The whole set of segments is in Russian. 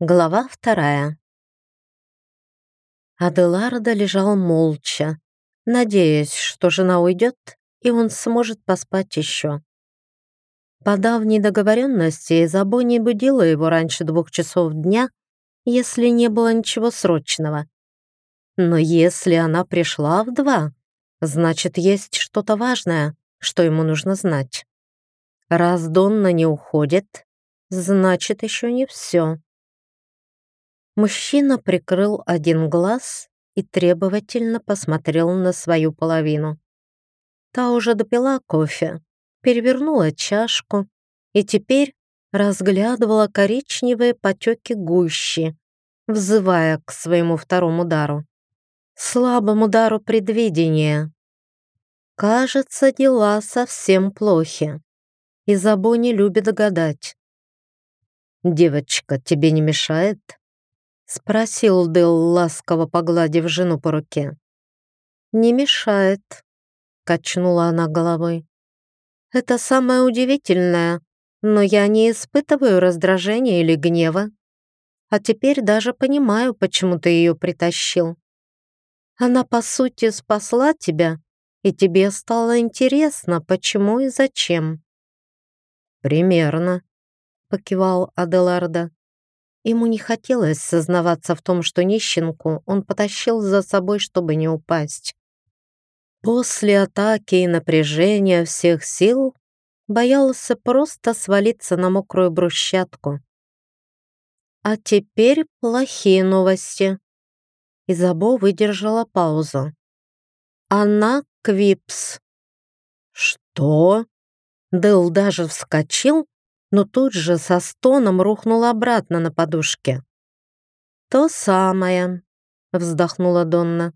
Глава вторая. Аделардо лежал молча, надеясь, что жена уйдет, и он сможет поспать еще. По давней договоренности Изабо не будила его раньше двух часов дня, если не было ничего срочного. Но если она пришла в два, значит, есть что-то важное, что ему нужно знать. Раз Донна не уходит, значит, еще не все. Мужчина прикрыл один глаз и требовательно посмотрел на свою половину. Та уже допила кофе, перевернула чашку и теперь разглядывала коричневые потеки гущи, взывая к своему второму удару. Слабому удару предвидения. Кажется, дела совсем плохи. Изабо не любит гадать. «Девочка, тебе не мешает?» Спросил Дэл, ласково погладив жену по руке. «Не мешает», — качнула она головой. «Это самое удивительное, но я не испытываю раздражения или гнева. А теперь даже понимаю, почему ты ее притащил. Она, по сути, спасла тебя, и тебе стало интересно, почему и зачем». «Примерно», — покивал Аделарда. Ему не хотелось сознаваться в том, что нищенку он потащил за собой, чтобы не упасть. После атаки и напряжения всех сил боялся просто свалиться на мокрую брусчатку. А теперь плохие новости. Изабо выдержала паузу. Она Квипс. Что? Дэл даже вскочил но тут же со стоном рухнула обратно на подушке. «То самое», — вздохнула Донна.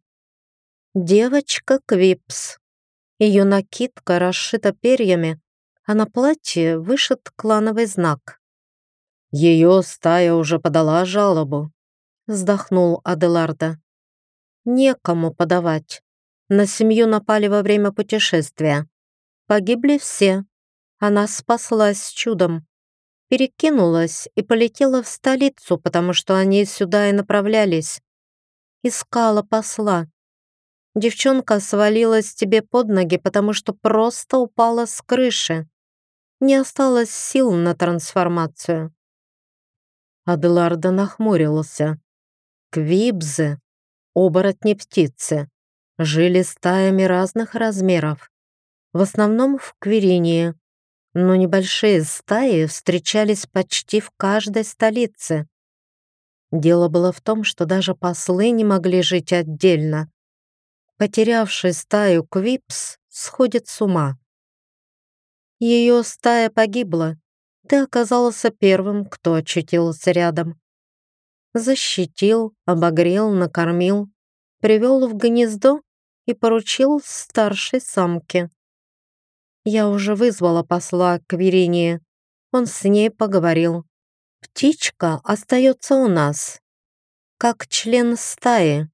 «Девочка Квипс. Ее накидка расшита перьями, а на платье вышит клановый знак». «Ее стая уже подала жалобу», — вздохнул Аделарда. «Некому подавать. На семью напали во время путешествия. Погибли все, она спаслась чудом. Перекинулась и полетела в столицу, потому что они сюда и направлялись. Искала посла. Девчонка свалилась тебе под ноги, потому что просто упала с крыши. Не осталось сил на трансформацию. Аделарда нахмурился. Квибзы, оборотни-птицы, жили стаями разных размеров. В основном в Кверинии, но небольшие стаи встречались почти в каждой столице. Дело было в том, что даже послы не могли жить отдельно. Потерявший стаю Квипс сходит с ума. Ее стая погибла. Ты оказался первым, кто очутился рядом. Защитил, обогрел, накормил, привел в гнездо и поручил старшей самке. Я уже вызвала посла к Верине. Он с ней поговорил. Птичка остается у нас. Как член стаи.